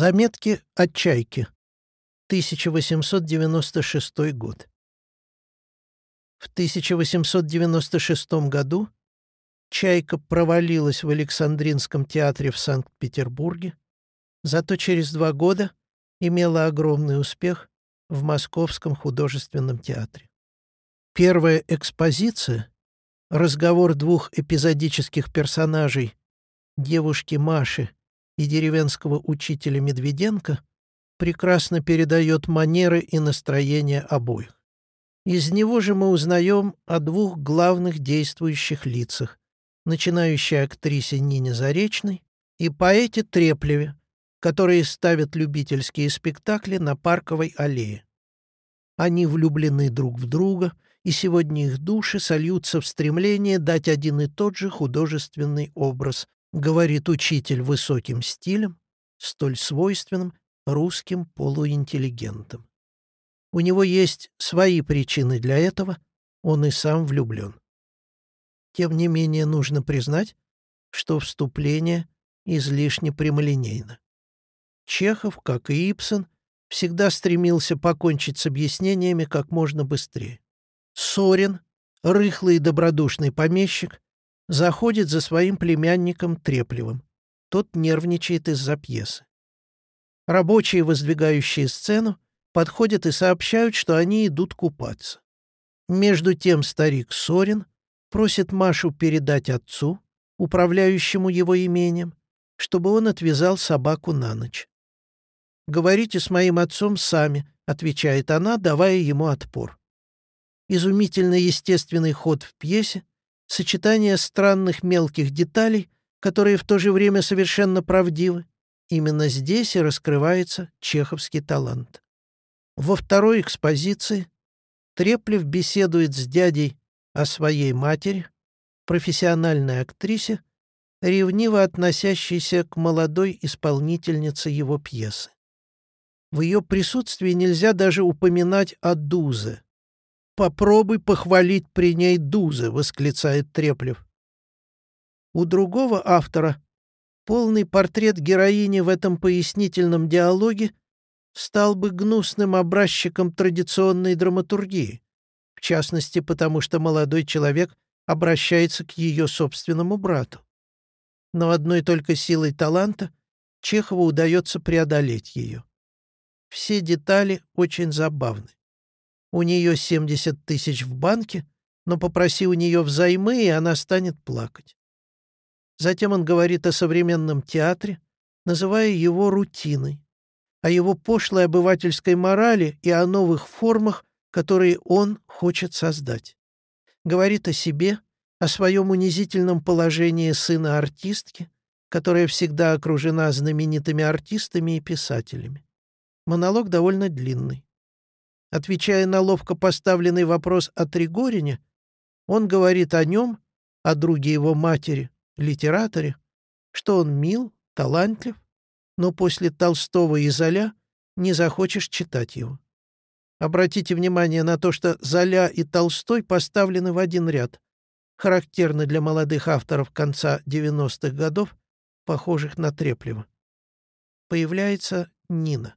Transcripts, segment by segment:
Заметки от Чайки. 1896 год. В 1896 году «Чайка» провалилась в Александринском театре в Санкт-Петербурге, зато через два года имела огромный успех в Московском художественном театре. Первая экспозиция — разговор двух эпизодических персонажей, девушки Маши и деревенского учителя Медведенко, прекрасно передает манеры и настроение обоих. Из него же мы узнаем о двух главных действующих лицах начинающей актрисе Нине Заречной и поэте Треплеве, которые ставят любительские спектакли на Парковой аллее. Они влюблены друг в друга, и сегодня их души сольются в стремление дать один и тот же художественный образ, говорит учитель высоким стилем, столь свойственным русским полуинтеллигентам. У него есть свои причины для этого, он и сам влюблен. Тем не менее, нужно признать, что вступление излишне прямолинейно. Чехов, как и Ипсон, всегда стремился покончить с объяснениями как можно быстрее. Сорин, рыхлый и добродушный помещик, заходит за своим племянником Треплевым. Тот нервничает из-за пьесы. Рабочие, воздвигающие сцену, подходят и сообщают, что они идут купаться. Между тем старик Сорин просит Машу передать отцу, управляющему его имением, чтобы он отвязал собаку на ночь. «Говорите с моим отцом сами», — отвечает она, давая ему отпор. Изумительно естественный ход в пьесе, сочетание странных мелких деталей, которые в то же время совершенно правдивы. Именно здесь и раскрывается чеховский талант. Во второй экспозиции Треплев беседует с дядей о своей матери, профессиональной актрисе, ревниво относящейся к молодой исполнительнице его пьесы. В ее присутствии нельзя даже упоминать о Дузе. «Попробуй похвалить при ней Дузе», — восклицает Треплев. У другого автора полный портрет героини в этом пояснительном диалоге стал бы гнусным образчиком традиционной драматургии в частности потому, что молодой человек обращается к ее собственному брату. Но одной только силой таланта Чехову удается преодолеть ее. Все детали очень забавны. У нее 70 тысяч в банке, но попроси у нее взаймы, и она станет плакать. Затем он говорит о современном театре, называя его рутиной, о его пошлой обывательской морали и о новых формах, которые он хочет создать. Говорит о себе, о своем унизительном положении сына артистки, которая всегда окружена знаменитыми артистами и писателями. Монолог довольно длинный. Отвечая на ловко поставленный вопрос о Тригорине, он говорит о нем, о друге его матери, литераторе, что он мил, талантлив, но после Толстого и Золя не захочешь читать его. Обратите внимание на то, что Золя и Толстой поставлены в один ряд, характерно для молодых авторов конца 90-х годов, похожих на Треплева. Появляется Нина.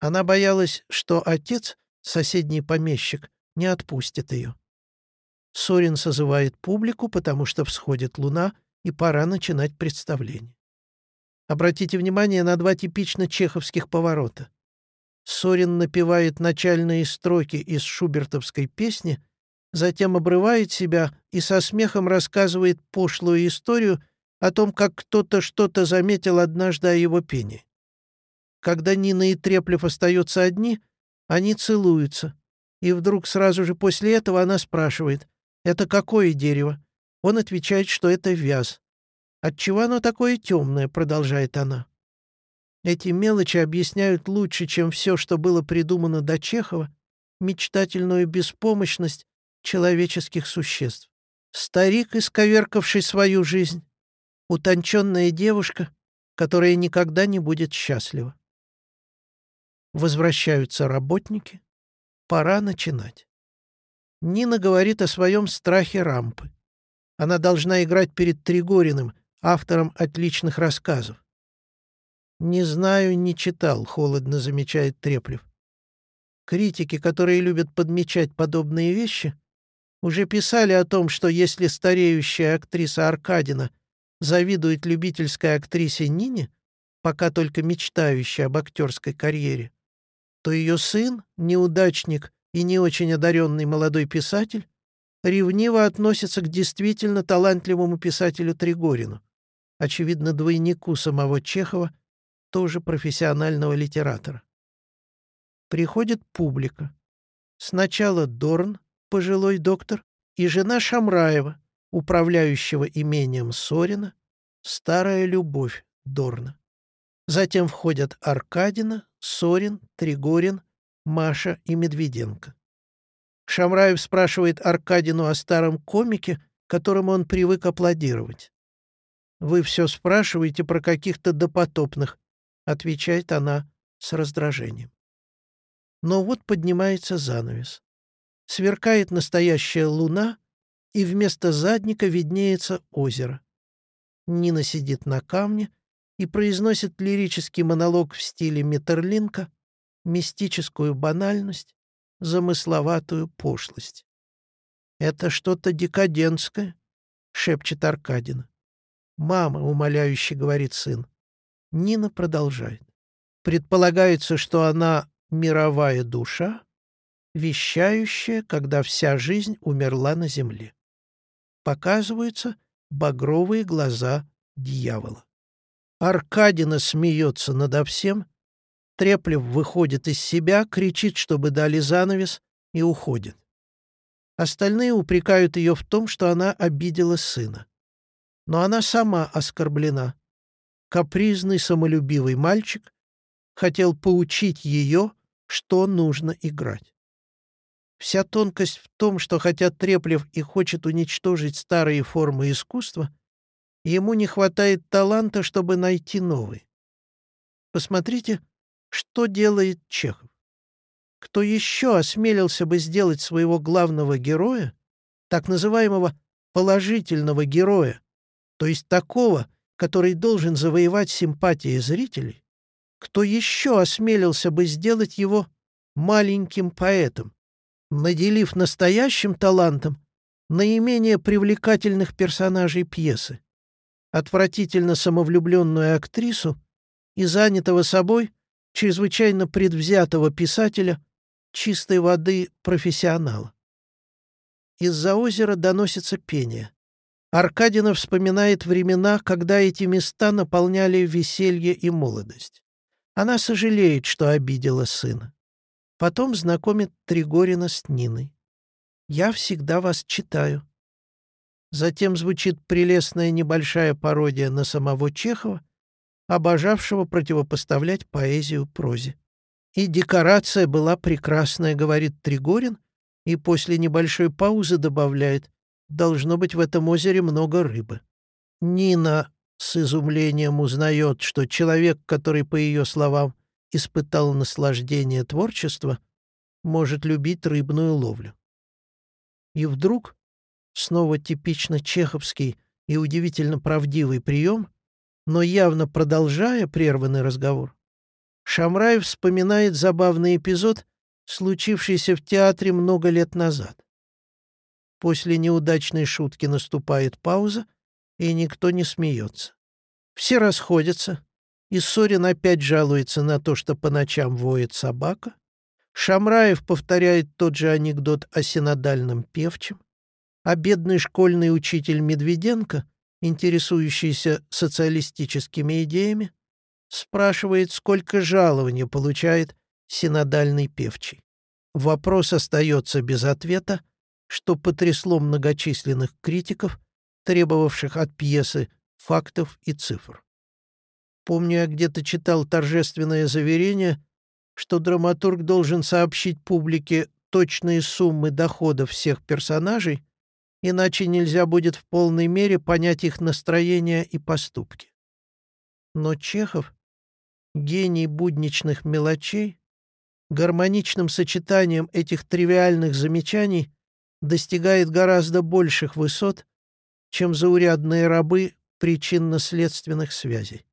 Она боялась, что отец, соседний помещик, не отпустит ее. Сорин созывает публику, потому что всходит луна, и пора начинать представление. Обратите внимание на два типично чеховских поворота. Сорин напевает начальные строки из шубертовской песни, затем обрывает себя и со смехом рассказывает пошлую историю о том, как кто-то что-то заметил однажды о его пении. Когда Нина и Треплев остаются одни, они целуются, и вдруг сразу же после этого она спрашивает, «Это какое дерево?» Он отвечает, что это вяз. «Отчего оно такое темное?» — продолжает она. Эти мелочи объясняют лучше, чем все, что было придумано до Чехова, мечтательную беспомощность человеческих существ. Старик, исковеркавший свою жизнь, утонченная девушка, которая никогда не будет счастлива. Возвращаются работники. Пора начинать. Нина говорит о своем страхе рампы. Она должна играть перед Тригориным, автором отличных рассказов. «Не знаю, не читал», — холодно замечает Треплев. Критики, которые любят подмечать подобные вещи, уже писали о том, что если стареющая актриса Аркадина завидует любительской актрисе Нине, пока только мечтающей об актерской карьере, то ее сын, неудачник и не очень одаренный молодой писатель, ревниво относится к действительно талантливому писателю Тригорину, очевидно, двойнику самого Чехова, тоже профессионального литератора. Приходит публика. Сначала Дорн, пожилой доктор, и жена Шамраева, управляющего имением Сорина, старая любовь Дорна. Затем входят Аркадина, Сорин, Тригорин, Маша и Медведенко. Шамраев спрашивает Аркадину о старом комике, которому он привык аплодировать. «Вы все спрашиваете про каких-то допотопных», — отвечает она с раздражением. Но вот поднимается занавес. Сверкает настоящая луна, и вместо задника виднеется озеро. Нина сидит на камне и произносит лирический монолог в стиле Метерлинка, мистическую банальность, замысловатую пошлость. «Это что-то декадентское», — шепчет Аркадина. «Мама», — умоляюще говорит сын. Нина продолжает. Предполагается, что она мировая душа, вещающая, когда вся жизнь умерла на земле. Показываются багровые глаза дьявола. Аркадина смеется надо всем, Треплев выходит из себя, кричит, чтобы дали занавес, и уходит. Остальные упрекают ее в том, что она обидела сына. Но она сама оскорблена. Капризный, самолюбивый мальчик хотел поучить ее, что нужно играть. Вся тонкость в том, что хотя Треплев и хочет уничтожить старые формы искусства, ему не хватает таланта, чтобы найти новые. Посмотрите, что делает Чехов. Кто еще осмелился бы сделать своего главного героя, так называемого положительного героя, то есть такого, который должен завоевать симпатии зрителей, кто еще осмелился бы сделать его маленьким поэтом, наделив настоящим талантом наименее привлекательных персонажей пьесы, отвратительно самовлюбленную актрису и занятого собой чрезвычайно предвзятого писателя чистой воды профессионала. Из-за озера доносится пение. Аркадина вспоминает времена, когда эти места наполняли веселье и молодость. Она сожалеет, что обидела сына. Потом знакомит Тригорина с Ниной. «Я всегда вас читаю». Затем звучит прелестная небольшая пародия на самого Чехова, обожавшего противопоставлять поэзию прозе. «И декорация была прекрасная», — говорит Тригорин, и после небольшой паузы добавляет, «должно быть в этом озере много рыбы». Нина с изумлением узнает, что человек, который, по ее словам, испытал наслаждение творчества, может любить рыбную ловлю. И вдруг, снова типично чеховский и удивительно правдивый прием, но явно продолжая прерванный разговор, Шамраев вспоминает забавный эпизод, случившийся в театре много лет назад. После неудачной шутки наступает пауза, и никто не смеется. Все расходятся, и Сорин опять жалуется на то, что по ночам воет собака. Шамраев повторяет тот же анекдот о синодальном певчем, а бедный школьный учитель Медведенко, интересующийся социалистическими идеями, спрашивает, сколько жалования получает синодальный певчий. Вопрос остается без ответа, что потрясло многочисленных критиков, требовавших от пьесы фактов и цифр. Помню, я где-то читал торжественное заверение, что драматург должен сообщить публике точные суммы доходов всех персонажей, иначе нельзя будет в полной мере понять их настроение и поступки. Но Чехов, гений будничных мелочей, гармоничным сочетанием этих тривиальных замечаний достигает гораздо больших высот, чем заурядные рабы причинно-следственных связей.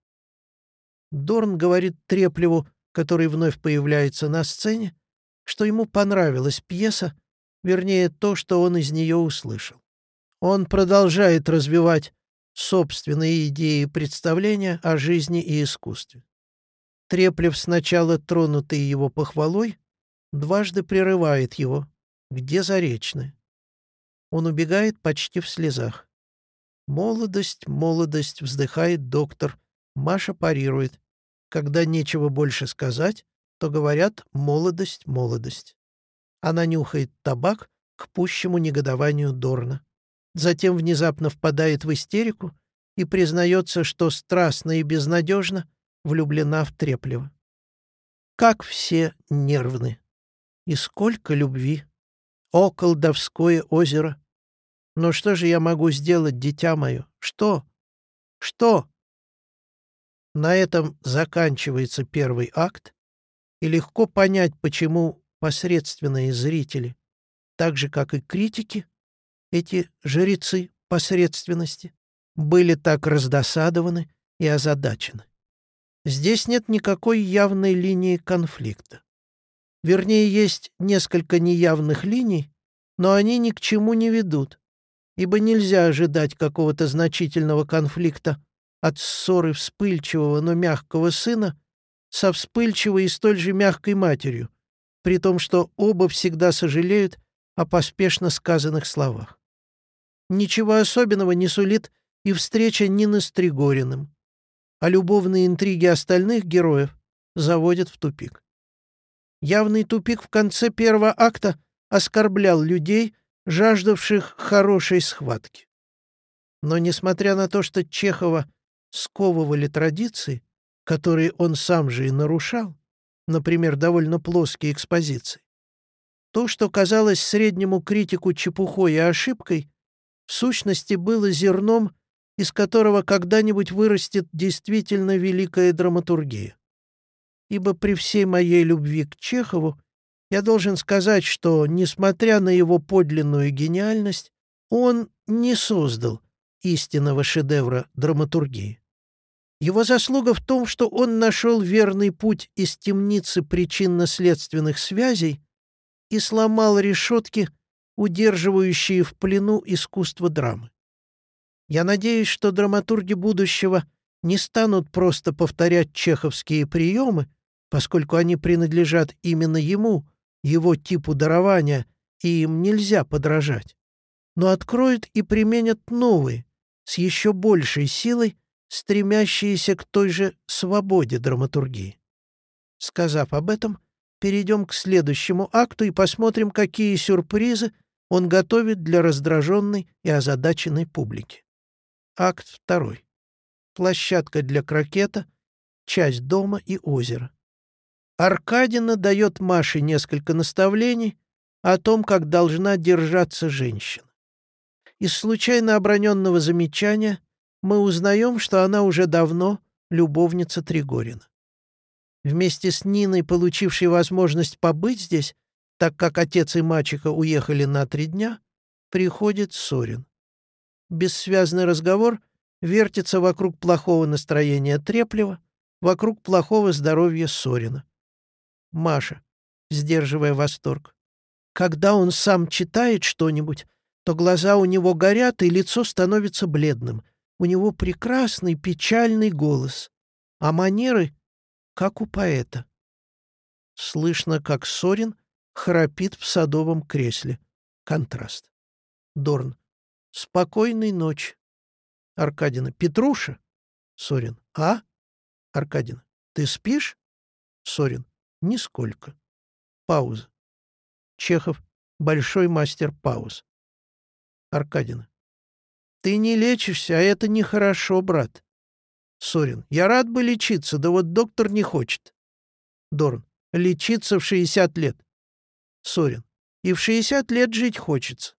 Дорн говорит Треплеву, который вновь появляется на сцене, что ему понравилась пьеса, вернее, то, что он из нее услышал. Он продолжает развивать собственные идеи и представления о жизни и искусстве. Треплев, сначала тронутый его похвалой, дважды прерывает его. Где Заречный? Он убегает почти в слезах. «Молодость, молодость», — вздыхает доктор. Маша парирует. Когда нечего больше сказать, то говорят «молодость, молодость». Она нюхает табак к пущему негодованию Дорна. Затем внезапно впадает в истерику и признается, что страстно и безнадежно влюблена в Треплева. Как все нервны. И сколько любви. О, колдовское озеро! Но что же я могу сделать, дитя мое? Что? Что? На этом заканчивается первый акт, и легко понять, почему посредственные зрители, так же, как и критики, эти жрецы посредственности, были так раздосадованы и озадачены. Здесь нет никакой явной линии конфликта. Вернее, есть несколько неявных линий, но они ни к чему не ведут, ибо нельзя ожидать какого-то значительного конфликта от ссоры вспыльчивого, но мягкого сына со вспыльчивой и столь же мягкой матерью, при том, что оба всегда сожалеют о поспешно сказанных словах. Ничего особенного не сулит и встреча Нины с Тригориным, а любовные интриги остальных героев заводят в тупик. Явный тупик в конце первого акта оскорблял людей, жаждавших хорошей схватки. Но несмотря на то, что Чехова сковывали традиции, которые он сам же и нарушал, например, довольно плоские экспозиции. То, что казалось среднему критику чепухой и ошибкой, в сущности было зерном, из которого когда-нибудь вырастет действительно великая драматургия. Ибо при всей моей любви к Чехову я должен сказать, что, несмотря на его подлинную гениальность, он не создал истинного шедевра драматургии. Его заслуга в том, что он нашел верный путь из темницы причинно-следственных связей и сломал решетки, удерживающие в плену искусство драмы. Я надеюсь, что драматурги будущего не станут просто повторять чеховские приемы, поскольку они принадлежат именно ему, его типу дарования, и им нельзя подражать, но откроют и применят новые, с еще большей силой, стремящиеся к той же свободе драматургии. Сказав об этом, перейдем к следующему акту и посмотрим, какие сюрпризы он готовит для раздраженной и озадаченной публики. Акт второй. Площадка для крокета, часть дома и озера. Аркадина дает Маше несколько наставлений о том, как должна держаться женщина. Из случайно оброненного замечания мы узнаем, что она уже давно любовница Тригорина. Вместе с Ниной, получившей возможность побыть здесь, так как отец и мачеха уехали на три дня, приходит Сорин. Бессвязный разговор вертится вокруг плохого настроения Треплева, вокруг плохого здоровья Сорина. Маша, сдерживая восторг. Когда он сам читает что-нибудь, то глаза у него горят, и лицо становится бледным — у него прекрасный печальный голос, а манеры — как у поэта. Слышно, как Сорин храпит в садовом кресле. Контраст. Дорн. Спокойной ночи. Аркадина. Петруша? Сорин. А? Аркадина. Ты спишь? Сорин. Нисколько. Пауза. Чехов. Большой мастер пауз. Аркадина. Ты не лечишься, а это нехорошо, брат. Сорин. Я рад бы лечиться, да вот доктор не хочет. Дорн. Лечиться в 60 лет. Сорин. И в 60 лет жить хочется.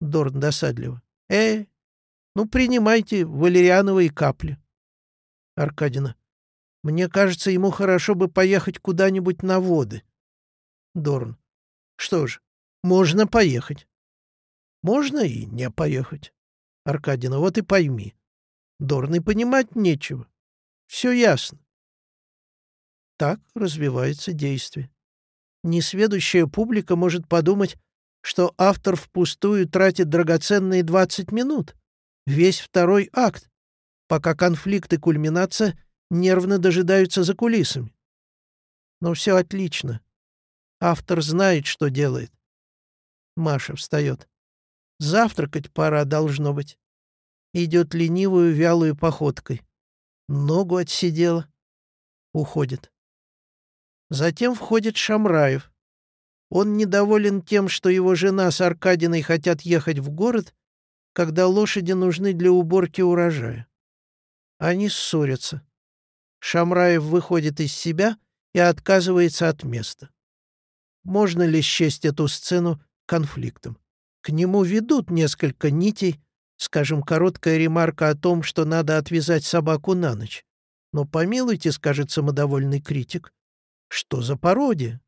Дорн досадливо. Э, ну принимайте валериановые капли. Аркадина. Мне кажется, ему хорошо бы поехать куда-нибудь на воды. Дорн. Что ж, можно поехать. Можно и не поехать. Аркадина, вот и пойми. Дорн, и понимать нечего. Все ясно. Так развивается действие. Несведущая публика может подумать, что автор впустую тратит драгоценные 20 минут, весь второй акт, пока конфликт и кульминация нервно дожидаются за кулисами. Но все отлично. Автор знает, что делает. Маша встает. Завтракать пора, должно быть. Идет ленивую, вялую походкой. Ногу отсидела. Уходит. Затем входит Шамраев. Он недоволен тем, что его жена с Аркадиной хотят ехать в город, когда лошади нужны для уборки урожая. Они ссорятся. Шамраев выходит из себя и отказывается от места. Можно ли счесть эту сцену конфликтом? К нему ведут несколько нитей, скажем, короткая ремарка о том, что надо отвязать собаку на ночь. Но помилуйте, скажет самодовольный критик, что за пародия?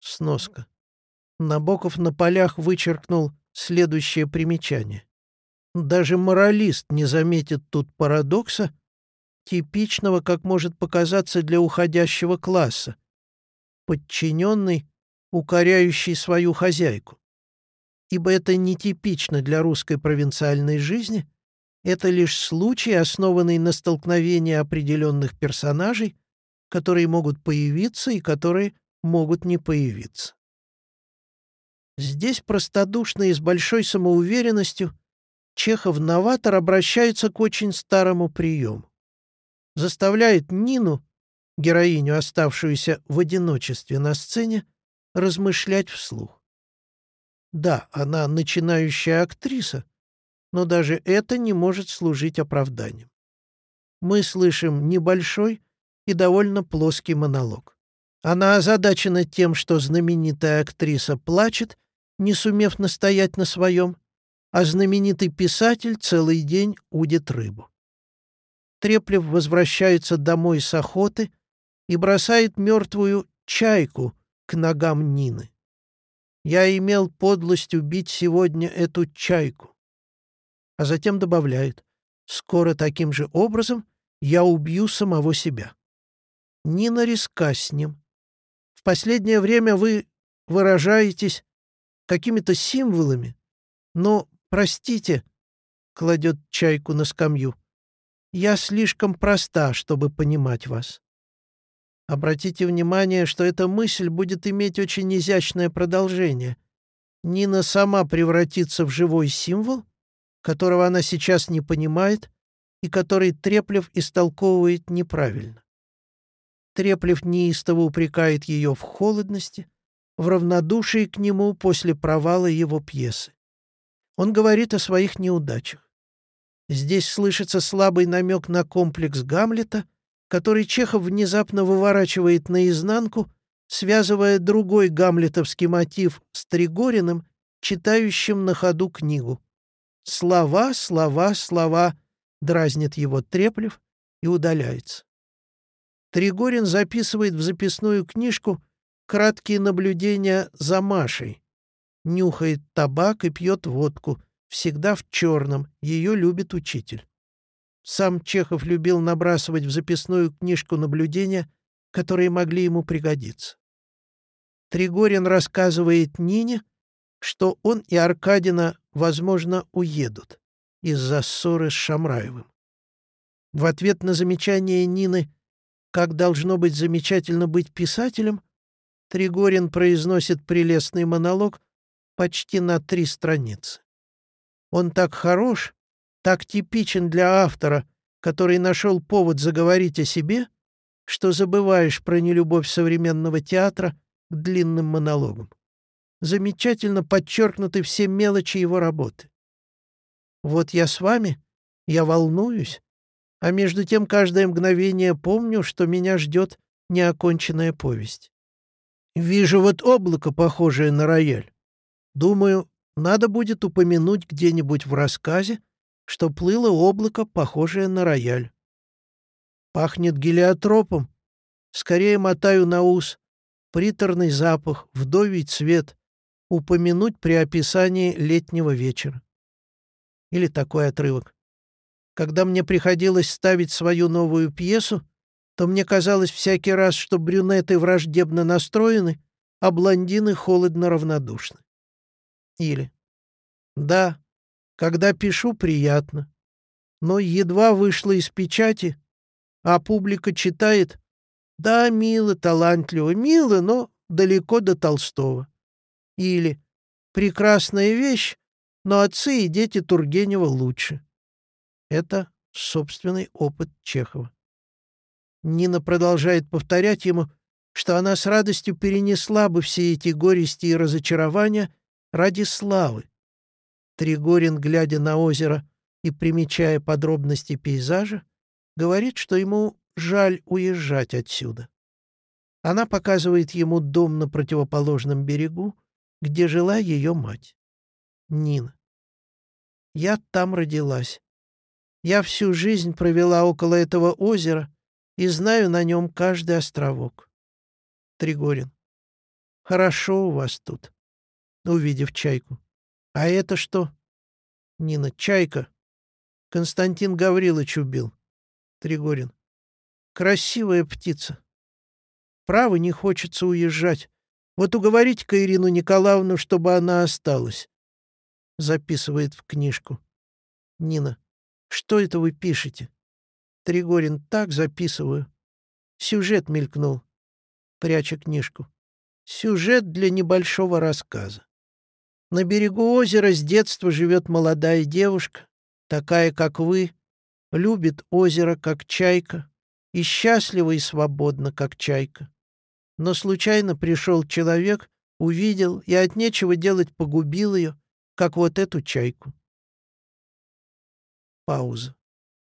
Сноска. Набоков на полях вычеркнул следующее примечание. Даже моралист не заметит тут парадокса, типичного, как может показаться для уходящего класса. Подчиненный, укоряющий свою хозяйку. Ибо это нетипично для русской провинциальной жизни, это лишь случай, основанный на столкновении определенных персонажей, которые могут появиться и которые могут не появиться. Здесь простодушно и с большой самоуверенностью Чехов-новатор обращается к очень старому приему. Заставляет Нину, героиню, оставшуюся в одиночестве на сцене, размышлять вслух. Да, она начинающая актриса, но даже это не может служить оправданием. Мы слышим небольшой и довольно плоский монолог. Она озадачена тем, что знаменитая актриса плачет, не сумев настоять на своем, а знаменитый писатель целый день удит рыбу. Треплев возвращается домой с охоты и бросает мертвую чайку к ногам Нины. «Я имел подлость убить сегодня эту чайку». А затем добавляет, «Скоро таким же образом я убью самого себя». Нина риска с ним, последнее время вы выражаетесь какими-то символами, но, простите, — кладет чайку на скамью, — я слишком проста, чтобы понимать вас. Обратите внимание, что эта мысль будет иметь очень изящное продолжение. Нина сама превратится в живой символ, которого она сейчас не понимает и который Треплев истолковывает неправильно. Треплев неистово упрекает ее в холодности, в равнодушии к нему после провала его пьесы. Он говорит о своих неудачах. Здесь слышится слабый намек на комплекс Гамлета, который Чехов внезапно выворачивает наизнанку, связывая другой гамлетовский мотив с Тригориным, читающим на ходу книгу. «Слова, слова, слова», — дразнит его Треплев и удаляется. Тригорин записывает в записную книжку краткие наблюдения за Машей. Нюхает табак и пьет водку, всегда в черном, ее любит учитель. Сам Чехов любил набрасывать в записную книжку наблюдения, которые могли ему пригодиться. Тригорин рассказывает Нине, что он и Аркадина, возможно, уедут из-за ссоры с Шамраевым. В ответ на замечание Нины как должно быть замечательно быть писателем, Тригорин произносит прелестный монолог почти на три страницы. Он так хорош, так типичен для автора, который нашел повод заговорить о себе, что забываешь про нелюбовь современного театра к длинным монологам. Замечательно подчеркнуты все мелочи его работы. Вот я с вами, я волнуюсь, а между тем каждое мгновение помню, что меня ждет неоконченная повесть. Вижу вот облако, похожее на рояль. Думаю, надо будет упомянуть где-нибудь в рассказе, что плыло облако, похожее на рояль. Пахнет гелиотропом. Скорее мотаю на ус. Приторный запах, вдовий цвет. Упомянуть при описании летнего вечера. Или такой отрывок. Когда мне приходилось ставить свою новую пьесу, то мне казалось всякий раз, что брюнеты враждебно настроены, а блондины холодно равнодушны. Или «Да, когда пишу, приятно, но едва вышло из печати, а публика читает «Да, мило, талантливо, мило, но далеко до Толстого». Или «Прекрасная вещь, но отцы и дети Тургенева лучше». Это собственный опыт Чехова. Нина продолжает повторять ему, что она с радостью перенесла бы все эти горести и разочарования ради славы. Тригорин, глядя на озеро и примечая подробности пейзажа, говорит, что ему жаль уезжать отсюда. Она показывает ему дом на противоположном берегу, где жила ее мать. Нина. Я там родилась. Я всю жизнь провела около этого озера и знаю на нем каждый островок. Тригорин. Хорошо у вас тут. Увидев чайку. А это что? Нина. Чайка. Константин Гаврилович убил. Тригорин. Красивая птица. Право, не хочется уезжать. Вот уговорить-ка Ирину Николаевну, чтобы она осталась. Записывает в книжку. Нина. Что это вы пишете? Тригорин, так записываю. Сюжет мелькнул, пряча книжку. Сюжет для небольшого рассказа. На берегу озера с детства живет молодая девушка, такая, как вы, любит озеро, как чайка, и счастлива и свободна, как чайка. Но случайно пришел человек, увидел и от нечего делать погубил ее, как вот эту чайку. Пауза.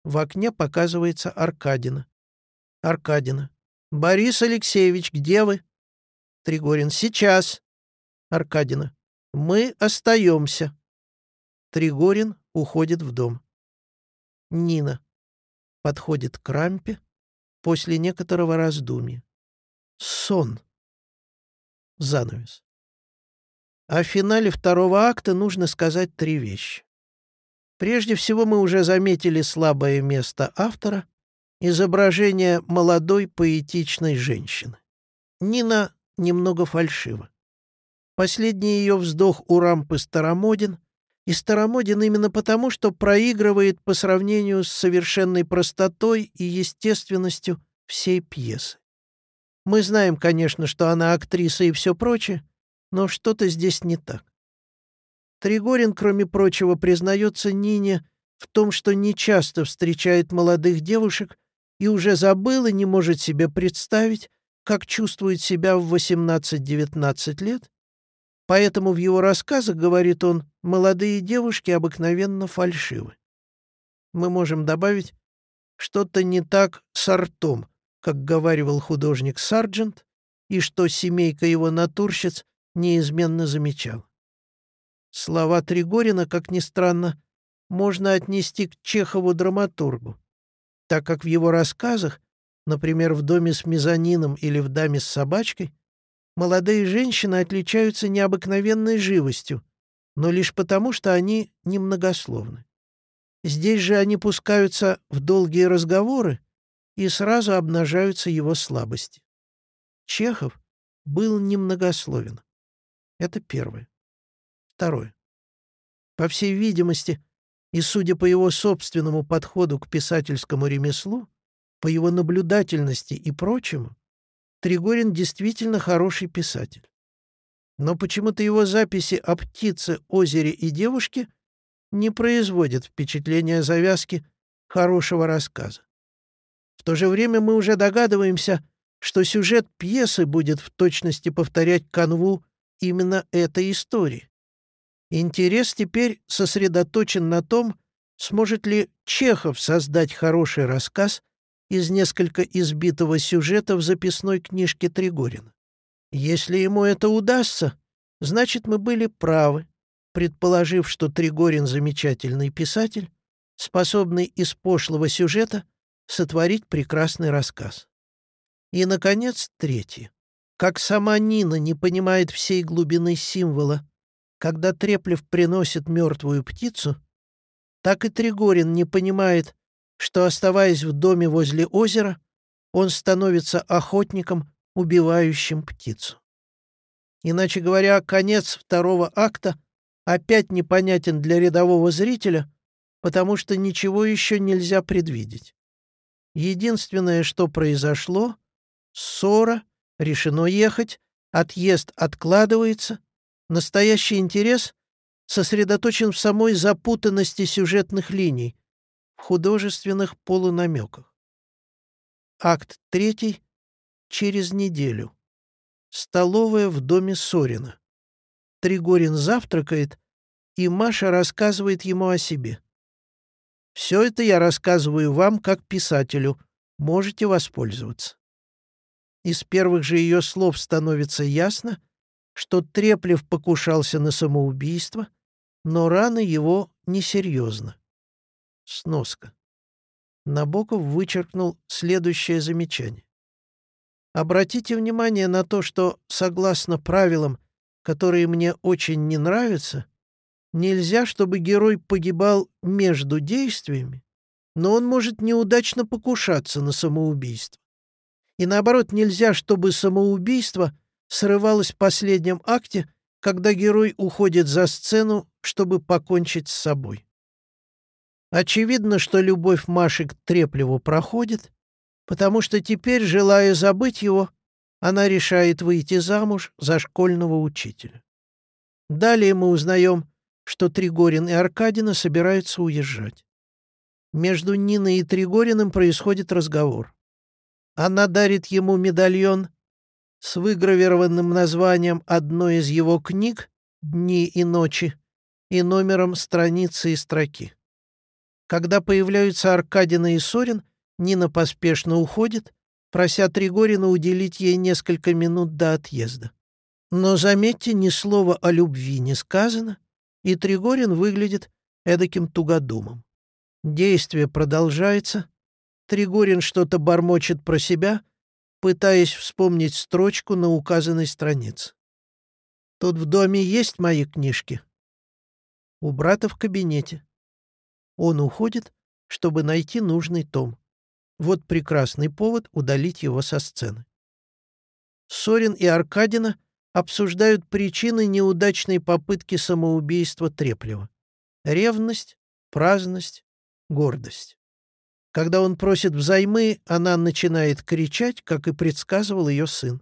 В окне показывается Аркадина. Аркадина. «Борис Алексеевич, где вы?» Тригорин. «Сейчас». Аркадина. «Мы остаемся». Тригорин уходит в дом. Нина. Подходит к рампе после некоторого раздумья. Сон. Занавес. О финале второго акта нужно сказать три вещи. Прежде всего мы уже заметили слабое место автора — изображение молодой поэтичной женщины. Нина немного фальшива. Последний ее вздох у рампы старомоден, и старомоден именно потому, что проигрывает по сравнению с совершенной простотой и естественностью всей пьесы. Мы знаем, конечно, что она актриса и все прочее, но что-то здесь не так. Тригорин, кроме прочего, признается Нине в том, что нечасто встречает молодых девушек и уже забыл и не может себе представить, как чувствует себя в 18-19 лет, поэтому в его рассказах, говорит он, молодые девушки обыкновенно фальшивы. Мы можем добавить, что-то не так с артом, как говаривал художник Сарджент, и что семейка его натурщиц неизменно замечал. Слова Тригорина, как ни странно, можно отнести к Чехову-драматургу, так как в его рассказах, например, в «Доме с мезонином» или в «Даме с собачкой», молодые женщины отличаются необыкновенной живостью, но лишь потому, что они немногословны. Здесь же они пускаются в долгие разговоры и сразу обнажаются его слабости. Чехов был немногословен. Это первое. Второе. По всей видимости, и судя по его собственному подходу к писательскому ремеслу, по его наблюдательности и прочему, Тригорин действительно хороший писатель. Но почему-то его записи о птице, озере и девушке не производят впечатления завязки хорошего рассказа. В то же время мы уже догадываемся, что сюжет пьесы будет в точности повторять канву именно этой истории. Интерес теперь сосредоточен на том, сможет ли Чехов создать хороший рассказ из несколько избитого сюжета в записной книжке Тригорина. Если ему это удастся, значит, мы были правы, предположив, что Тригорин замечательный писатель, способный из пошлого сюжета сотворить прекрасный рассказ. И, наконец, третье. Как сама Нина не понимает всей глубины символа когда Треплев приносит мертвую птицу, так и Тригорин не понимает, что, оставаясь в доме возле озера, он становится охотником, убивающим птицу. Иначе говоря, конец второго акта опять непонятен для рядового зрителя, потому что ничего еще нельзя предвидеть. Единственное, что произошло — ссора, решено ехать, отъезд откладывается, настоящий интерес сосредоточен в самой запутанности сюжетных линий, художественных полунамеках. Акт третий — через неделю. Столовая в доме Сорина. Тригорин завтракает, и Маша рассказывает ему о себе. «Все это я рассказываю вам как писателю. Можете воспользоваться». Из первых же ее слов становится ясно, что Треплев покушался на самоубийство, но раны его несерьезны. Сноска. Набоков вычеркнул следующее замечание. Обратите внимание на то, что, согласно правилам, которые мне очень не нравятся, нельзя, чтобы герой погибал между действиями, но он может неудачно покушаться на самоубийство. И наоборот, нельзя, чтобы самоубийство срывалось в последнем акте, когда герой уходит за сцену, чтобы покончить с собой. Очевидно, что любовь Маши к Треплеву проходит, потому что теперь, желая забыть его, она решает выйти замуж за школьного учителя. Далее мы узнаем, что Тригорин и Аркадина собираются уезжать. Между Ниной и Тригориным происходит разговор. Она дарит ему медальон с выгравированным названием одной из его книг «Дни и ночи» и номером страницы и строки. Когда появляются Аркадина и Сорин, Нина поспешно уходит, прося Тригорина уделить ей несколько минут до отъезда. Но, заметьте, ни слова о любви не сказано, и Тригорин выглядит эдаким тугодумом. Действие продолжается. Тригорин что-то бормочет про себя, пытаясь вспомнить строчку на указанной странице. «Тут в доме есть мои книжки?» «У брата в кабинете. Он уходит, чтобы найти нужный том. Вот прекрасный повод удалить его со сцены. Сорин и Аркадина обсуждают причины неудачной попытки самоубийства Треплева. Ревность, праздность, гордость. Когда он просит взаймы, она начинает кричать, как и предсказывал ее сын.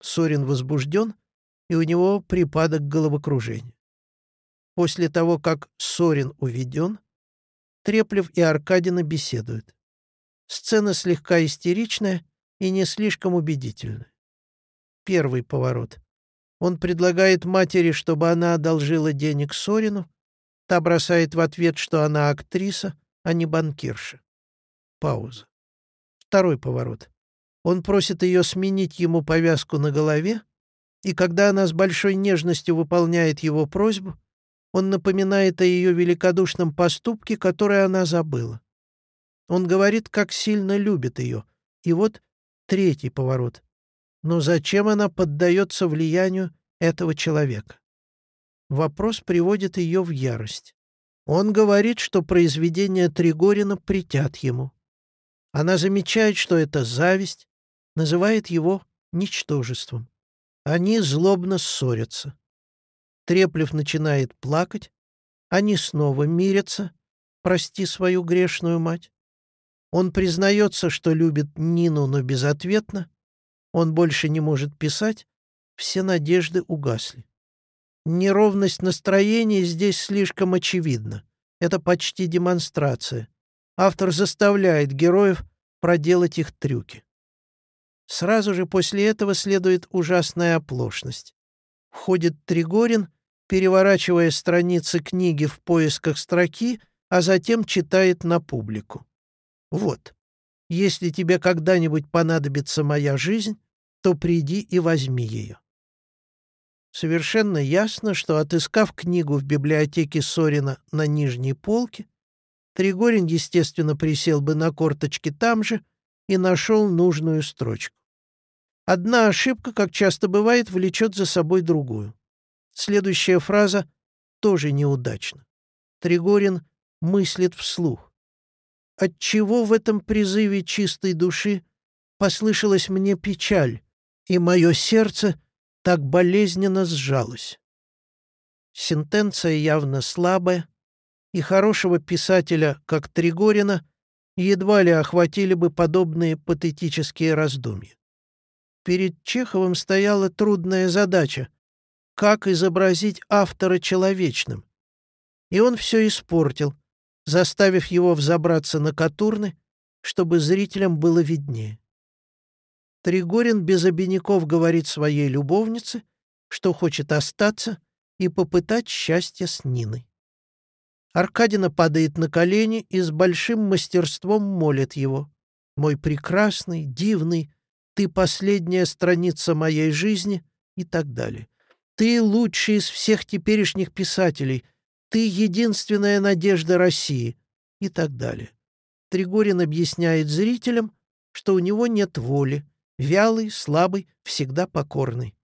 Сорин возбужден, и у него припадок головокружения. После того, как Сорин уведен, Треплев и Аркадина беседуют. Сцена слегка истеричная и не слишком убедительная. Первый поворот. Он предлагает матери, чтобы она одолжила денег Сорину. Та бросает в ответ, что она актриса, а не банкирша. Пауза. Второй поворот. Он просит ее сменить ему повязку на голове, и когда она с большой нежностью выполняет его просьбу, он напоминает о ее великодушном поступке, который она забыла. Он говорит, как сильно любит ее. И вот третий поворот. Но зачем она поддается влиянию этого человека? Вопрос приводит ее в ярость. Он говорит, что произведения Тригорина притят ему. Она замечает, что это зависть, называет его ничтожеством. Они злобно ссорятся. Треплев начинает плакать, они снова мирятся, прости свою грешную мать. Он признается, что любит Нину, но безответно. Он больше не может писать, все надежды угасли. Неровность настроения здесь слишком очевидна. Это почти демонстрация. Автор заставляет героев проделать их трюки. Сразу же после этого следует ужасная оплошность. Входит Тригорин переворачивая страницы книги в поисках строки, а затем читает на публику. Вот. Если тебе когда-нибудь понадобится моя жизнь, то приди и возьми ее. Совершенно ясно, что, отыскав книгу в библиотеке Сорина на нижней полке, Тригорин, естественно, присел бы на корточки там же и нашел нужную строчку. Одна ошибка, как часто бывает, влечет за собой другую. Следующая фраза тоже неудачна. Тригорин мыслит вслух. Отчего в этом призыве чистой души послышалась мне печаль, и мое сердце так болезненно сжалось. Сентенция явно слабая, и хорошего писателя, как Тригорина, едва ли охватили бы подобные патетические раздумья. Перед Чеховым стояла трудная задача — как изобразить автора человечным. И он все испортил, заставив его взобраться на Катурны, чтобы зрителям было виднее. Тригорин без обиняков говорит своей любовнице, что хочет остаться и попытать счастье с Ниной. Аркадина падает на колени и с большим мастерством молит его. «Мой прекрасный, дивный, ты последняя страница моей жизни» и так далее. «Ты лучший из всех теперешних писателей, ты единственная надежда России» и так далее. Тригорин объясняет зрителям, что у него нет воли, Вялый, слабый, всегда покорный.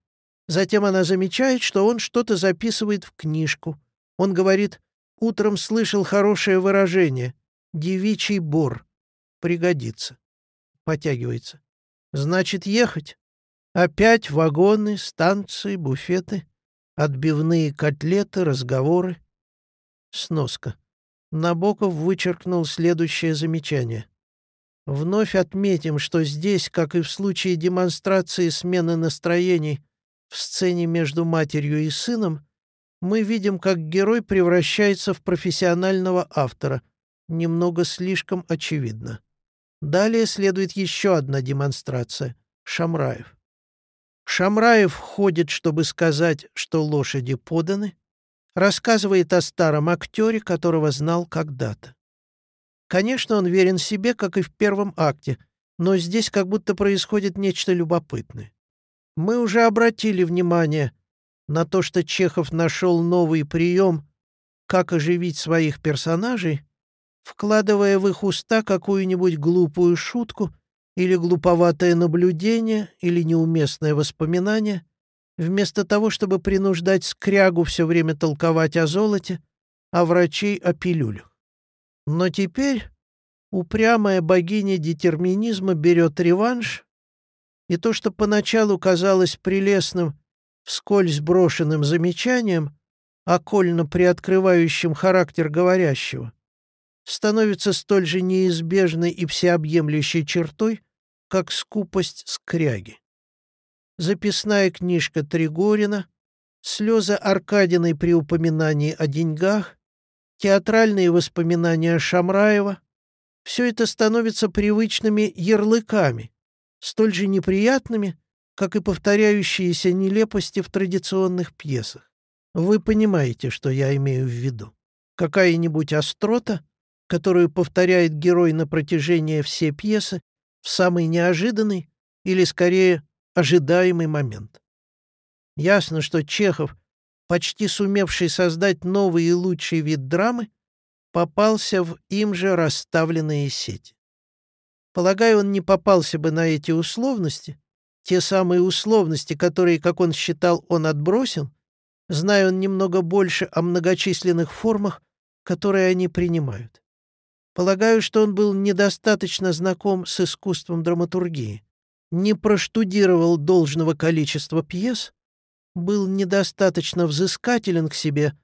Затем она замечает, что он что-то записывает в книжку. Он говорит, утром слышал хорошее выражение «девичий бор». Пригодится. Потягивается. Значит, ехать. Опять вагоны, станции, буфеты, отбивные котлеты, разговоры. Сноска. Набоков вычеркнул следующее замечание. Вновь отметим, что здесь, как и в случае демонстрации смены настроений в сцене между матерью и сыном, мы видим, как герой превращается в профессионального автора, немного слишком очевидно. Далее следует еще одна демонстрация — Шамраев. Шамраев ходит, чтобы сказать, что лошади поданы, рассказывает о старом актере, которого знал когда-то. Конечно, он верен себе, как и в первом акте, но здесь как будто происходит нечто любопытное. Мы уже обратили внимание на то, что Чехов нашел новый прием, как оживить своих персонажей, вкладывая в их уста какую-нибудь глупую шутку или глуповатое наблюдение или неуместное воспоминание, вместо того, чтобы принуждать скрягу все время толковать о золоте, а врачей о пилюлях. Но теперь упрямая богиня детерминизма берет реванш, и то, что поначалу казалось прелестным, вскользь брошенным замечанием, окольно приоткрывающим характер говорящего, становится столь же неизбежной и всеобъемлющей чертой, как скупость скряги. Записная книжка Тригорина, слезы Аркадиной при упоминании о деньгах, театральные воспоминания Шамраева — все это становится привычными ярлыками, столь же неприятными, как и повторяющиеся нелепости в традиционных пьесах. Вы понимаете, что я имею в виду. Какая-нибудь острота, которую повторяет герой на протяжении всей пьесы, в самый неожиданный или, скорее, ожидаемый момент. Ясно, что Чехов почти сумевший создать новый и лучший вид драмы, попался в им же расставленные сети. Полагаю, он не попался бы на эти условности, те самые условности, которые, как он считал, он отбросил, зная он немного больше о многочисленных формах, которые они принимают. Полагаю, что он был недостаточно знаком с искусством драматургии, не проштудировал должного количества пьес был недостаточно взыскателен к себе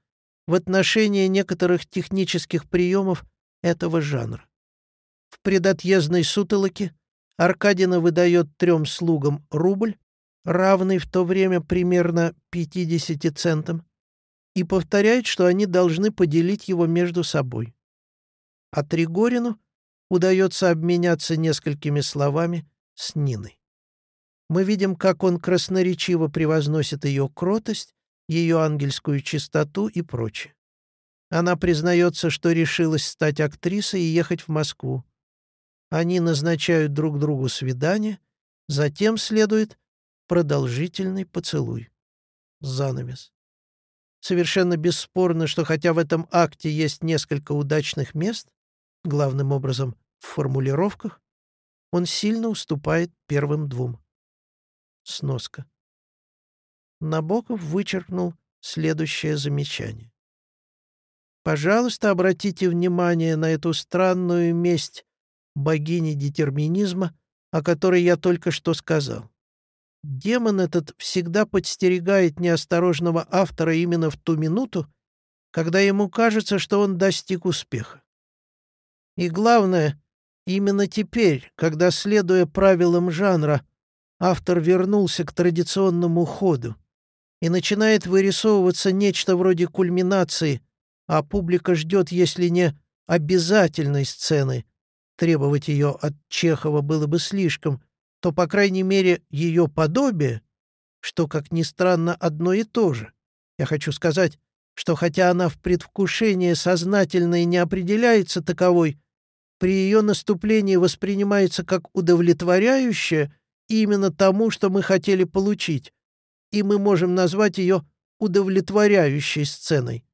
в отношении некоторых технических приемов этого жанра. В предотъездной сутолоке Аркадина выдает трем слугам рубль, равный в то время примерно 50 центам, и повторяет, что они должны поделить его между собой. А Тригорину удается обменяться несколькими словами с Ниной. Мы видим, как он красноречиво превозносит ее кротость, ее ангельскую чистоту и прочее. Она признается, что решилась стать актрисой и ехать в Москву. Они назначают друг другу свидание, затем следует продолжительный поцелуй. Занавес. Совершенно бесспорно, что хотя в этом акте есть несколько удачных мест, главным образом в формулировках, он сильно уступает первым двум. Сноска. Набоков вычеркнул следующее замечание. Пожалуйста, обратите внимание на эту странную месть богини детерминизма о которой я только что сказал. Демон этот всегда подстерегает неосторожного автора именно в ту минуту, когда ему кажется, что он достиг успеха. И главное, именно теперь, когда, следуя правилам жанра, автор вернулся к традиционному ходу и начинает вырисовываться нечто вроде кульминации, а публика ждет, если не обязательной сцены, требовать ее от Чехова было бы слишком, то, по крайней мере, ее подобие, что, как ни странно, одно и то же. Я хочу сказать, что хотя она в предвкушении сознательно и не определяется таковой, при ее наступлении воспринимается как удовлетворяющее именно тому, что мы хотели получить, и мы можем назвать ее удовлетворяющей сценой.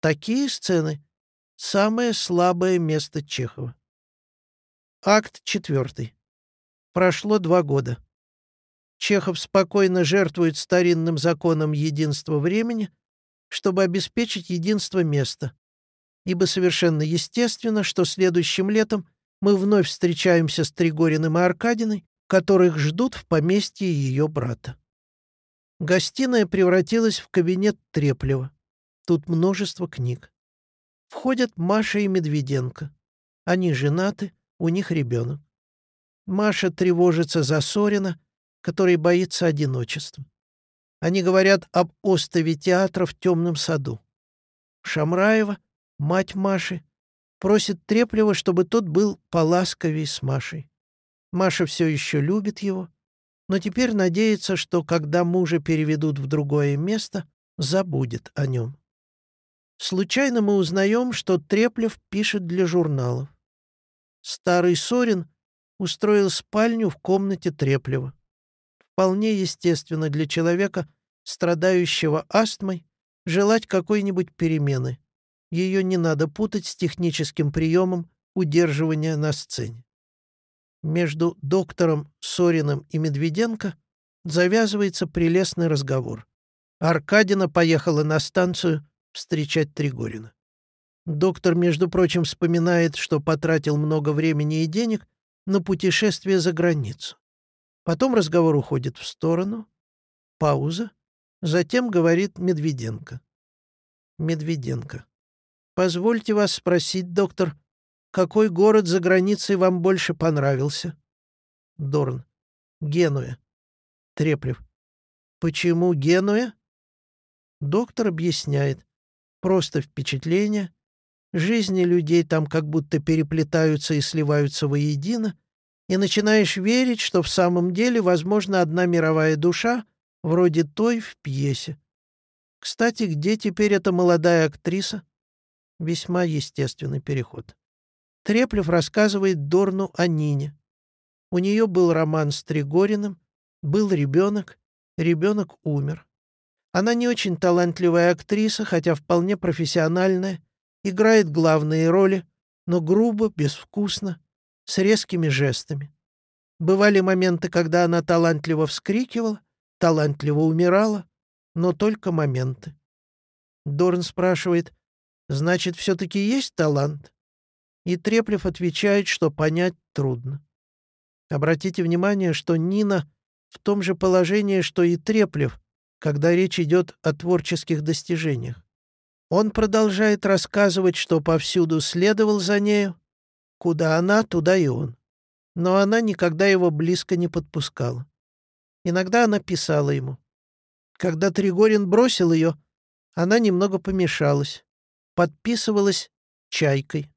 Такие сцены — самое слабое место Чехова. Акт четвертый. Прошло два года. Чехов спокойно жертвует старинным законом единства времени, чтобы обеспечить единство места, ибо совершенно естественно, что следующим летом мы вновь встречаемся с Тригориным и Аркадиной, которых ждут в поместье ее брата. Гостиная превратилась в кабинет Треплева. Тут множество книг. Входят Маша и Медведенко. Они женаты, у них ребенок. Маша тревожится за Сорина, который боится одиночества. Они говорят об острове театра в темном саду. Шамраева, мать Маши, просит Треплева, чтобы тот был поласковей с Машей. Маша все еще любит его, но теперь надеется, что когда мужа переведут в другое место, забудет о нем. Случайно мы узнаем, что Треплев пишет для журналов. Старый Сорин устроил спальню в комнате Треплева. Вполне естественно для человека, страдающего астмой, желать какой-нибудь перемены. Ее не надо путать с техническим приемом удерживания на сцене. Между доктором Сориным и Медведенко завязывается прелестный разговор. Аркадина поехала на станцию встречать Тригорина. Доктор, между прочим, вспоминает, что потратил много времени и денег на путешествие за границу. Потом разговор уходит в сторону, пауза, затем говорит Медведенко. Медведенко. «Позвольте вас спросить, доктор, какой город за границей вам больше понравился?» Дорн. «Генуя». Треплев. «Почему Генуя?» Доктор объясняет. Просто впечатление, Жизни людей там как будто переплетаются и сливаются воедино, и начинаешь верить, что в самом деле возможна одна мировая душа, вроде той в пьесе. Кстати, где теперь эта молодая актриса? Весьма естественный переход. Треплев рассказывает Дорну о Нине. У нее был роман с Тригориным, был ребенок, ребенок умер. Она не очень талантливая актриса, хотя вполне профессиональная, играет главные роли, но грубо, безвкусно, с резкими жестами. Бывали моменты, когда она талантливо вскрикивала, талантливо умирала, но только моменты. Дорн спрашивает, значит, все-таки есть талант? И Треплев отвечает, что понять трудно. Обратите внимание, что Нина в том же положении, что и Треплев, когда речь идет о творческих достижениях. Он продолжает рассказывать, что повсюду следовал за нею. Куда она, туда и он. Но она никогда его близко не подпускала. Иногда она писала ему. Когда Тригорин бросил ее, она немного помешалась. Подписывалась «Чайкой».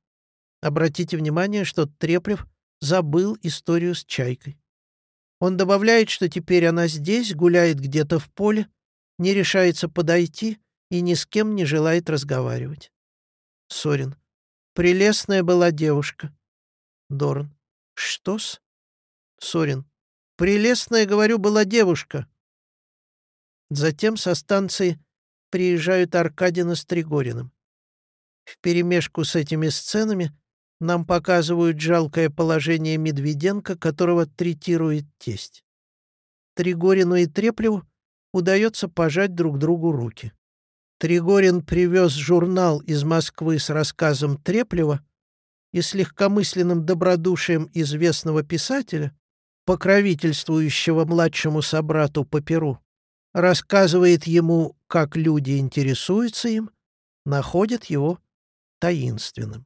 Обратите внимание, что Треплев забыл историю с Чайкой. Он добавляет, что теперь она здесь, гуляет где-то в поле, не решается подойти и ни с кем не желает разговаривать. Сорин. Прелестная была девушка. Дорн. Что-с? Сорин. Прелестная, говорю, была девушка. Затем со станции приезжают Аркадина с Тригориным. Вперемешку с этими сценами нам показывают жалкое положение Медведенко, которого третирует тесть. Тригорину и Треплеву удается пожать друг другу руки. Тригорин привез журнал из Москвы с рассказом Треплева и с легкомысленным добродушием известного писателя покровительствующего младшему собрату по перу, рассказывает ему, как люди интересуются им, находят его таинственным.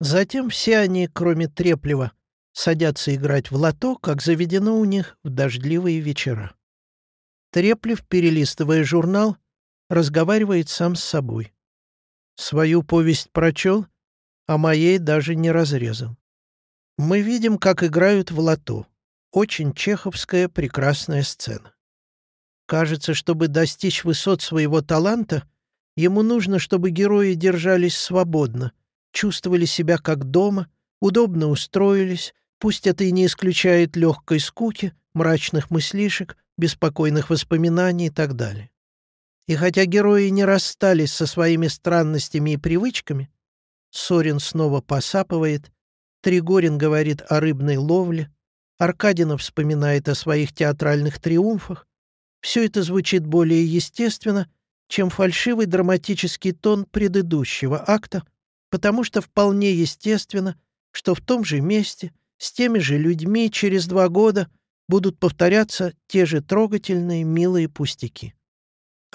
Затем все они, кроме Треплева, садятся играть в лото, как заведено у них в дождливые вечера. Треплев, перелистывая журнал, разговаривает сам с собой. Свою повесть прочел, а моей даже не разрезал. Мы видим, как играют в лото. Очень чеховская прекрасная сцена. Кажется, чтобы достичь высот своего таланта, ему нужно, чтобы герои держались свободно, чувствовали себя как дома, удобно устроились, пусть это и не исключает легкой скуки, мрачных мыслишек, беспокойных воспоминаний и так далее. И хотя герои не расстались со своими странностями и привычками, Сорин снова посапывает, Тригорин говорит о рыбной ловле, Аркадинов вспоминает о своих театральных триумфах. Все это звучит более естественно, чем фальшивый драматический тон предыдущего акта, потому что вполне естественно, что в том же месте, с теми же людьми через два года будут повторяться те же трогательные, милые пустяки.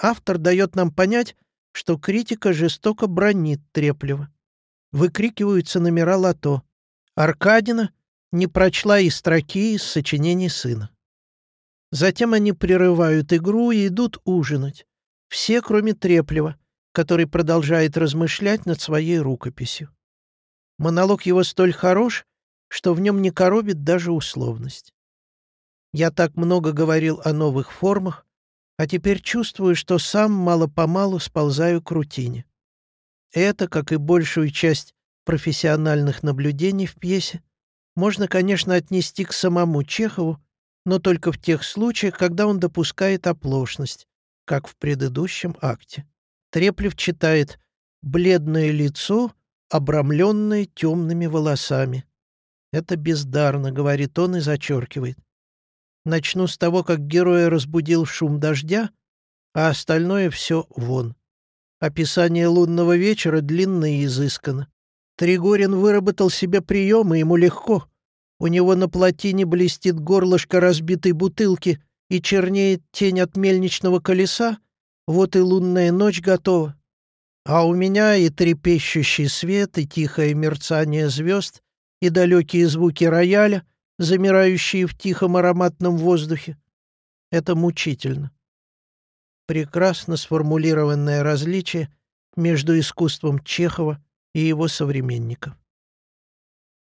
Автор дает нам понять, что критика жестоко бронит Треплева. Выкрикиваются номера лото. Аркадина не прочла и строки из сочинений сына. Затем они прерывают игру и идут ужинать. Все, кроме Треплева, который продолжает размышлять над своей рукописью. Монолог его столь хорош, что в нем не коробит даже условность. Я так много говорил о новых формах, а теперь чувствую, что сам мало-помалу сползаю к рутине. Это, как и большую часть профессиональных наблюдений в пьесе, можно, конечно, отнести к самому Чехову, но только в тех случаях, когда он допускает оплошность, как в предыдущем акте. Треплев читает «бледное лицо, обрамленное темными волосами». «Это бездарно», — говорит он и зачеркивает. Начну с того, как героя разбудил шум дождя, а остальное все вон. Описание лунного вечера длинно и изысканно. Тригорин выработал себе приемы, ему легко. У него на плотине блестит горлышко разбитой бутылки и чернеет тень от мельничного колеса. Вот и лунная ночь готова. А у меня и трепещущий свет, и тихое мерцание звезд, и далекие звуки рояля — замирающие в тихом ароматном воздухе. Это мучительно. Прекрасно сформулированное различие между искусством Чехова и его современников.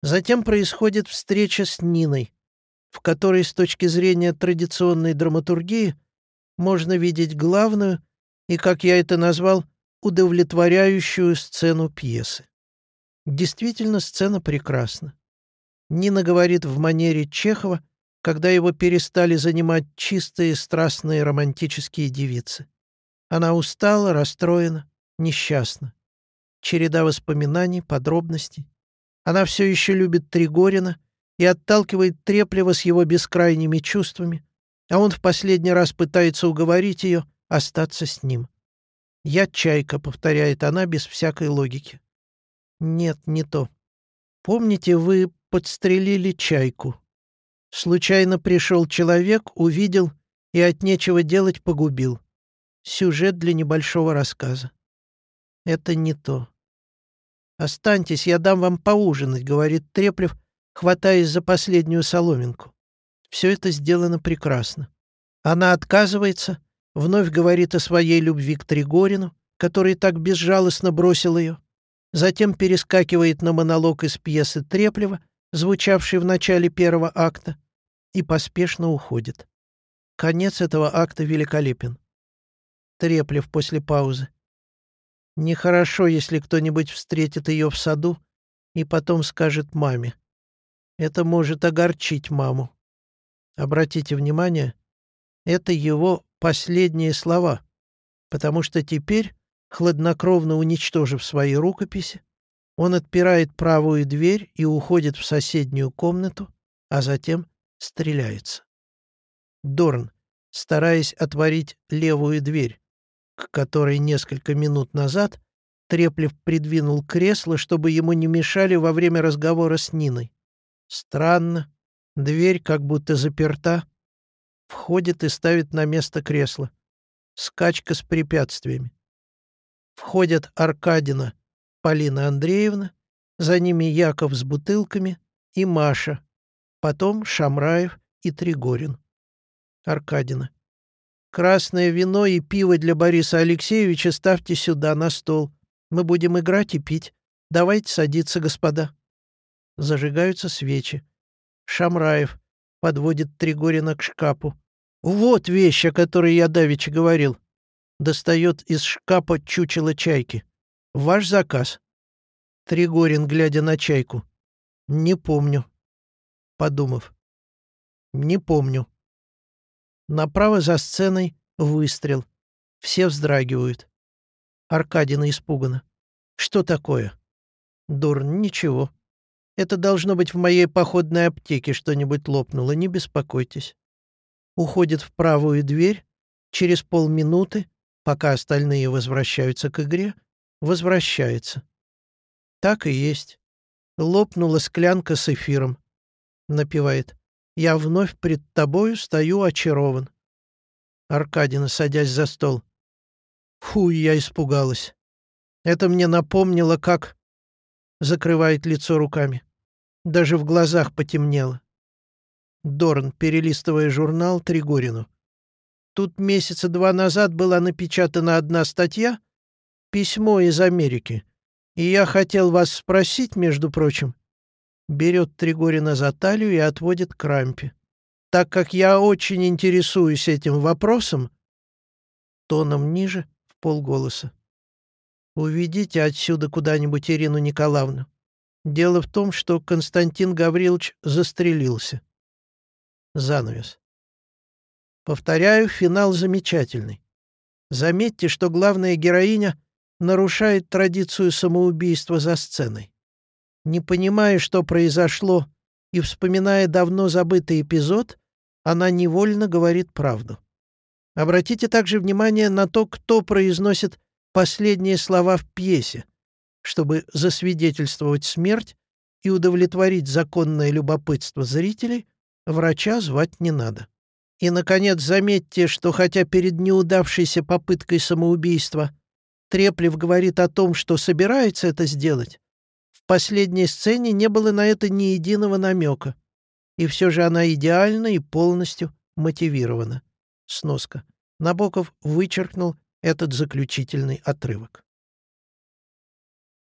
Затем происходит встреча с Ниной, в которой с точки зрения традиционной драматургии можно видеть главную и, как я это назвал, удовлетворяющую сцену пьесы. Действительно, сцена прекрасна. Нина говорит в манере Чехова, когда его перестали занимать чистые, страстные, романтические девицы. Она устала, расстроена, несчастна. Череда воспоминаний, подробностей. Она все еще любит Тригорина и отталкивает Треплева с его бескрайними чувствами, а он в последний раз пытается уговорить ее остаться с ним. «Я чайка», — повторяет она без всякой логики. «Нет, не то. Помните, вы подстрелили чайку. Случайно пришел человек, увидел и от нечего делать погубил. Сюжет для небольшого рассказа. Это не то. «Останьтесь, я дам вам поужинать», — говорит Треплев, хватаясь за последнюю соломинку. Все это сделано прекрасно. Она отказывается, вновь говорит о своей любви к Тригорину, который так безжалостно бросил ее, затем перескакивает на монолог из пьесы Треплева, звучавший в начале первого акта, и поспешно уходит. Конец этого акта великолепен. Треплев после паузы. Нехорошо, если кто-нибудь встретит ее в саду и потом скажет маме. Это может огорчить маму. Обратите внимание, это его последние слова, потому что теперь, хладнокровно уничтожив свои рукописи, он отпирает правую дверь и уходит в соседнюю комнату, а затем стреляется. Дорн, стараясь отворить левую дверь, к которой несколько минут назад Треплев придвинул кресло, чтобы ему не мешали во время разговора с Ниной. Странно, Дверь как будто заперта. Входит и ставит на место кресло. Скачка с препятствиями. Входят Аркадина, Полина Андреевна, за ними Яков с бутылками и Маша, потом Шамраев и Тригорин. Аркадина. «Красное вино и пиво для Бориса Алексеевича ставьте сюда, на стол. Мы будем играть и пить. Давайте садиться, господа». Зажигаются свечи. Шамраев подводит Тригорина к шкафу. «Вот вещь, о которой я давеча говорил». Достает из шкафа чучело чайки. «Ваш заказ». Тригорин, глядя на чайку. «Не помню». Подумав. «Не помню». Направо за сценой выстрел. Все вздрагивают. Аркадина испугана. «Что такое?» «Дурн, ничего. Это должно быть в моей походной аптеке что-нибудь лопнуло, не беспокойтесь». Уходит в правую дверь, через полминуты, пока остальные возвращаются к игре, возвращается. Так и есть. Лопнула склянка с эфиром. Напевает. Я вновь пред тобою стою очарован. Аркадина, садясь за стол. Фу, я испугалась. Это мне напомнило, как... Закрывает лицо руками. Даже в глазах потемнело. Дорн, перелистывая журнал Тригорину. Тут месяца два назад была напечатана одна статья, письмо из Америки. И я хотел вас спросить, между прочим, берет Тригорина за талию и отводит к рампе. «Так как я очень интересуюсь этим вопросом...» Тоном ниже, в полголоса. «Уведите отсюда куда-нибудь Ирину Николаевну. Дело в том, что Константин Гаврилович застрелился». Занавес. Повторяю, финал замечательный. Заметьте, что главная героиня нарушает традицию самоубийства за сценой. Не понимая, что произошло, и вспоминая давно забытый эпизод, она невольно говорит правду. Обратите также внимание на то, кто произносит последние слова в пьесе, чтобы засвидетельствовать смерть и удовлетворить законное любопытство зрителей, врача звать не надо. И, наконец, заметьте, что хотя перед неудавшейся попыткой самоубийства Треплев говорит о том, что собирается это сделать, последней сцене не было на это ни единого намека. И все же она идеально и полностью мотивирована. Сноска. Набоков вычеркнул этот заключительный отрывок.